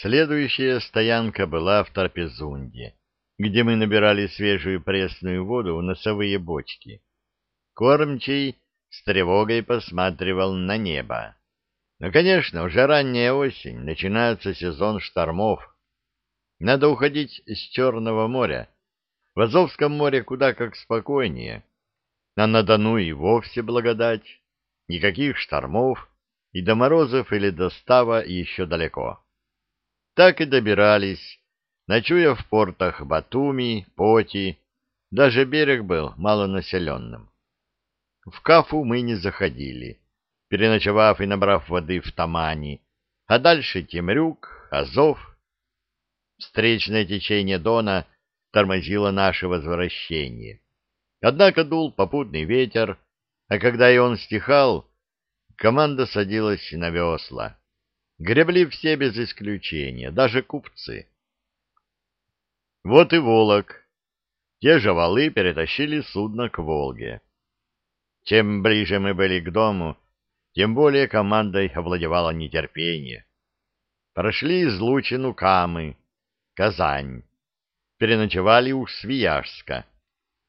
Следующая стоянка была в Трапезунде, где мы набирали свежую пресную воду в носовые бочки. Кормчий с тревогой посматривал на небо. Ну, конечно, уже ранняя осень, начинается сезон штормов. Надо уходить с Черного моря. В Азовском море куда как спокойнее. А на Дону и вовсе благодать. Никаких штормов, и до морозов или до става еще далеко. Так и добирались, ночуя в портах Батуми, Поти, даже берег был малонаселенным. В Кафу мы не заходили, переночевав и набрав воды в Тамани, а дальше Темрюк, Азов. Встречное течение Дона тормозило наше возвращение. Однако дул попутный ветер, а когда и он стихал, команда садилась на весла. Гребли все без исключения, даже купцы. Вот и Волок. Те же валы перетащили судно к Волге. Чем ближе мы были к дому, тем более командой овладевало нетерпение. Прошли излучину Камы, Казань. Переночевали у Свияжска,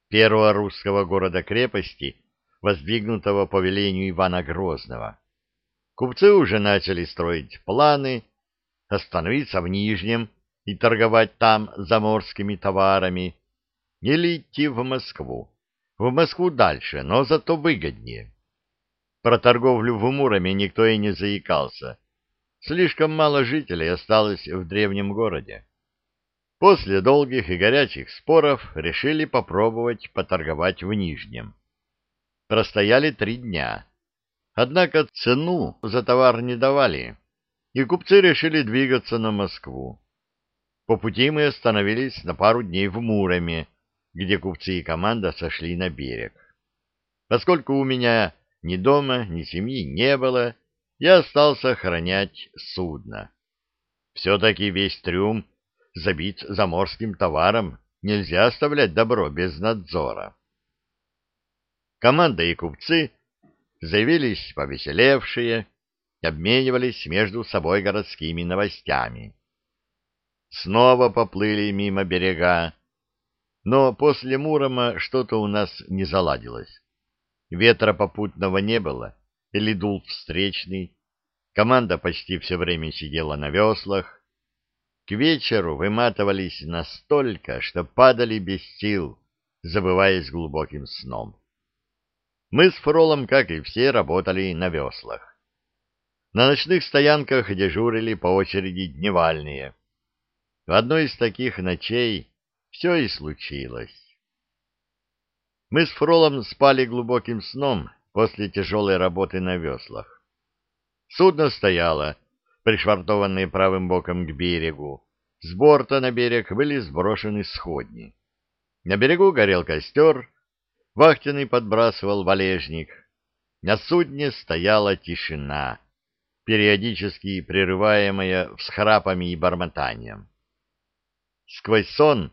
первого русского города-крепости, воздвигнутого по велению Ивана Грозного. Купцы уже начали строить планы, остановиться в Нижнем и торговать там заморскими товарами, или идти в Москву. В Москву дальше, но зато выгоднее. Про торговлю в Муроме никто и не заикался. Слишком мало жителей осталось в древнем городе. После долгих и горячих споров решили попробовать поторговать в Нижнем. Простояли три дня. Однако цену за товар не давали, и купцы решили двигаться на Москву. По пути мы остановились на пару дней в Муроме, где купцы и команда сошли на берег. Поскольку у меня ни дома, ни семьи не было, я остался охранять судно. Все-таки весь трюм забит заморским товаром, нельзя оставлять добро без надзора. Команда и купцы заявились повеселевшие, обменивались между собой городскими новостями. Снова поплыли мимо берега, но после Мурома что-то у нас не заладилось. Ветра попутного не было, или дул встречный. Команда почти все время сидела на веслах. К вечеру выматывались настолько, что падали без сил, забываясь глубоким сном. Мы с Фролом, как и все, работали на веслах. На ночных стоянках дежурили по очереди дневальные. В одной из таких ночей все и случилось. Мы с Фролом спали глубоким сном после тяжелой работы на веслах. Судно стояло, пришвартованное правым боком к берегу. С борта на берег были сброшены сходни. На берегу горел костер, Вахтенный подбрасывал валежник. На судне стояла тишина, периодически прерываемая всхрапами и бормотанием. Сквозь сон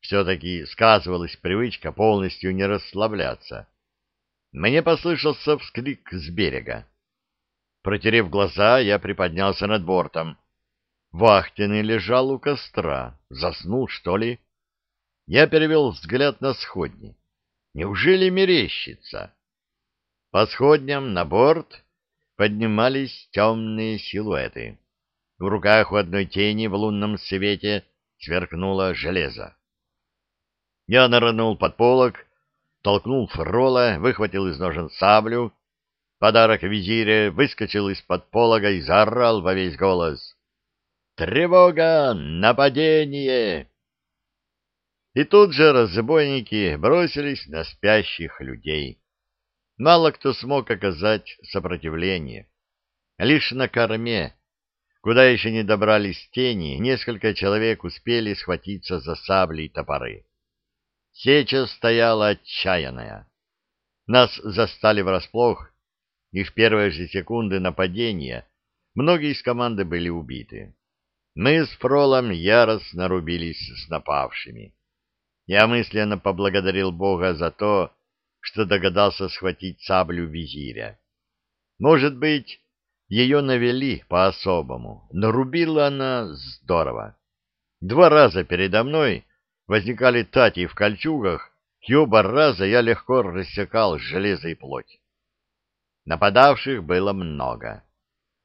все-таки сказывалась привычка полностью не расслабляться. Мне послышался вскрик с берега. Протерев глаза, я приподнялся над бортом. Вахтенный лежал у костра. Заснул, что ли? Я перевел взгляд на сходни. Неужели мерещится? По сходням на борт поднимались темные силуэты. В руках у одной тени в лунном свете сверкнуло железо. Я нырнул под полок, толкнул фрола, выхватил из ножен саблю. Подарок визиря выскочил из-под полога и заорал во весь голос. «Тревога! Нападение!» И тут же разбойники бросились на спящих людей. Мало кто смог оказать сопротивление. Лишь на корме, куда еще не добрались тени, несколько человек успели схватиться за сабли и топоры. Сеча стояла отчаянная. Нас застали врасплох, и в первые же секунды нападения многие из команды были убиты. Мы с Фролом яростно рубились с напавшими. Я мысленно поблагодарил Бога за то, что догадался схватить саблю визиря. Может быть, ее навели по-особому, нарубила она здорово. Два раза передо мной возникали тати в кольчугах, и оба раза я легко рассекал железо и плоть. Нападавших было много,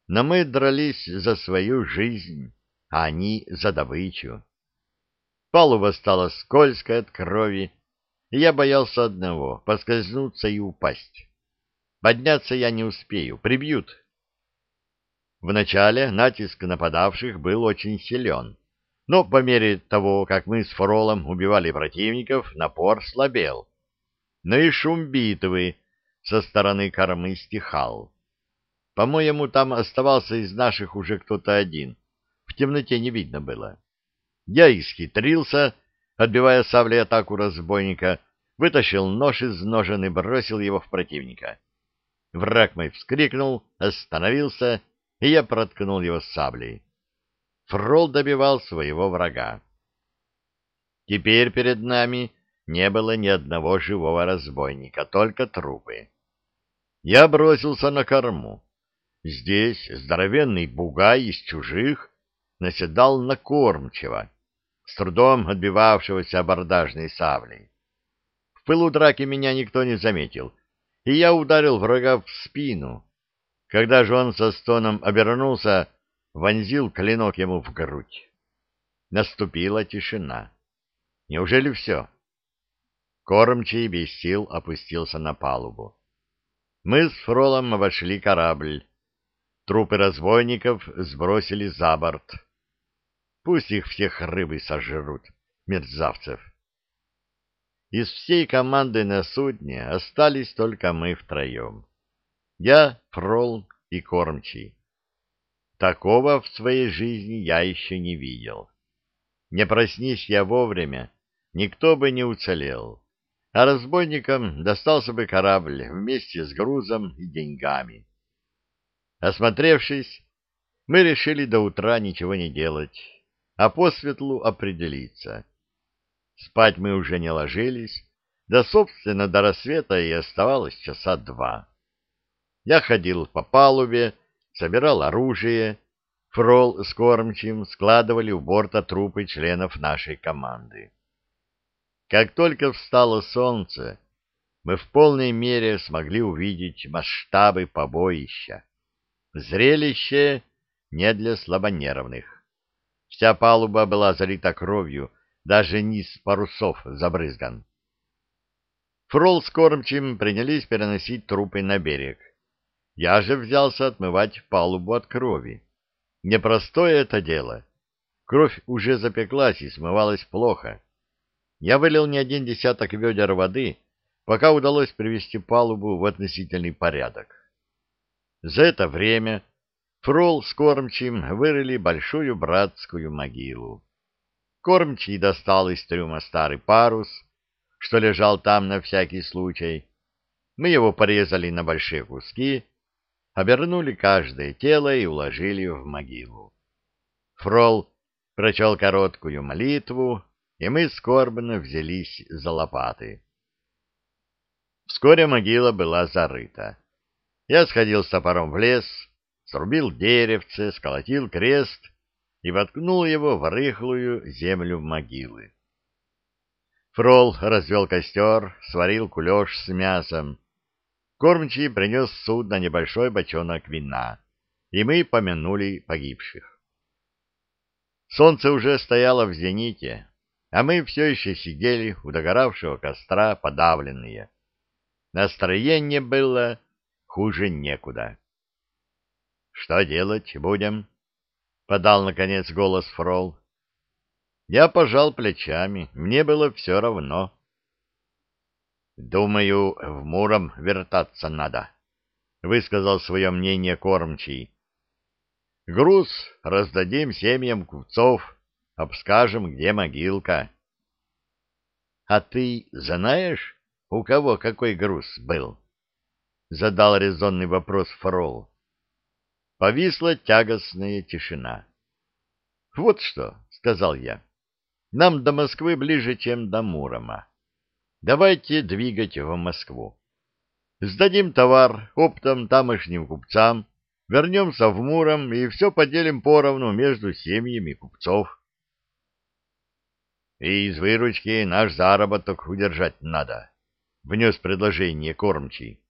но мы дрались за свою жизнь, а они за добычу. Палуба стала скользкой от крови, и я боялся одного — поскользнуться и упасть. Подняться я не успею, прибьют. Вначале натиск нападавших был очень силен, но по мере того, как мы с Фролом убивали противников, напор слабел. Но и шум битвы со стороны кормы стихал. По-моему, там оставался из наших уже кто-то один. В темноте не видно было. Я исхитрился, отбивая саблей атаку разбойника, вытащил нож из ножен и бросил его в противника. Враг мой вскрикнул, остановился, и я проткнул его саблей. Фрол добивал своего врага. Теперь перед нами не было ни одного живого разбойника, только трупы. Я бросился на корму. Здесь здоровенный бугай из чужих наседал на кормчего с трудом отбивавшегося абордажной саблей. В пылу драки меня никто не заметил, и я ударил врага в спину. Когда же он со стоном обернулся, вонзил клинок ему в грудь. Наступила тишина. Неужели все? Кормчий без сил опустился на палубу. Мы с Фролом обошли корабль. Трупы разбойников сбросили за борт. Пусть их всех рыбы сожрут, мерзавцев. Из всей команды на судне остались только мы втроем. Я, Фрол и Кормчий. Такого в своей жизни я еще не видел. Не проснись я вовремя, никто бы не уцелел, а разбойникам достался бы корабль вместе с грузом и деньгами. Осмотревшись, мы решили до утра ничего не делать а по светлу определиться. Спать мы уже не ложились, да, собственно, до рассвета и оставалось часа два. Я ходил по палубе, собирал оружие, Фрол с кормчим складывали у борта трупы членов нашей команды. Как только встало солнце, мы в полной мере смогли увидеть масштабы побоища. Зрелище не для слабонервных. Вся палуба была залита кровью, даже низ парусов забрызган. Фрол с кормчим принялись переносить трупы на берег. Я же взялся отмывать палубу от крови. Непростое это дело. Кровь уже запеклась и смывалась плохо. Я вылил не один десяток ведер воды, пока удалось привести палубу в относительный порядок. За это время Фрол с кормчим вырыли большую братскую могилу. Кормчий достал из трюма старый парус, что лежал там на всякий случай. Мы его порезали на большие куски, обернули каждое тело и уложили в могилу. Фрол прочел короткую молитву, и мы скорбно взялись за лопаты. Вскоре могила была зарыта. Я сходил с топором в лес, срубил деревце, сколотил крест и воткнул его в рыхлую землю могилы. Фрол развел костер, сварил кулеш с мясом. Кормчий принес с судна небольшой бочонок вина, и мы помянули погибших. Солнце уже стояло в зените, а мы все еще сидели у догоравшего костра подавленные. Настроение было хуже некуда. Что делать будем? Подал, наконец, голос Фрол. Я пожал плечами. Мне было все равно. Думаю, в Муром вертаться надо, высказал свое мнение кормчий. Груз раздадим семьям купцов, обскажем, где могилка. А ты знаешь, у кого какой груз был? Задал резонный вопрос Фрол. Повисла тягостная тишина. «Вот что», — сказал я, — «нам до Москвы ближе, чем до Мурома. Давайте двигать в Москву. Сдадим товар оптом тамошним купцам, вернемся в Муром и все поделим поровну между семьями купцов. И из выручки наш заработок удержать надо, — внес предложение кормчий.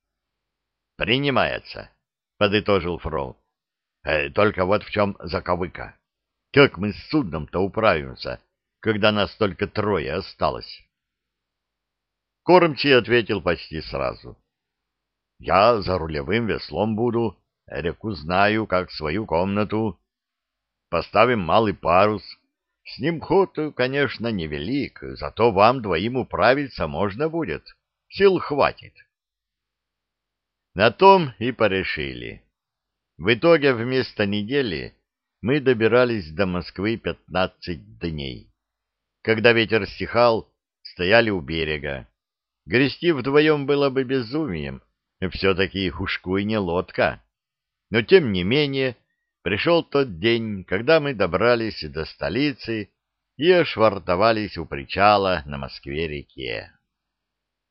— Принимается, — подытожил Фрол. Э, — Только вот в чем заковыка. Как мы с судном-то управимся, когда нас только трое осталось? Кормчий ответил почти сразу. — Я за рулевым веслом буду, реку знаю, как свою комнату. Поставим малый парус, с ним ход, конечно, невелик, зато вам двоим управиться можно будет. Сил хватит. На том и порешили. В итоге вместо недели мы добирались до Москвы пятнадцать дней. Когда ветер стихал, стояли у берега. Грести вдвоем было бы безумием, все-таки ушку и не лодка. Но, тем не менее, Пришел тот день, когда мы добрались до столицы и ошвартовались у причала на Москве-реке.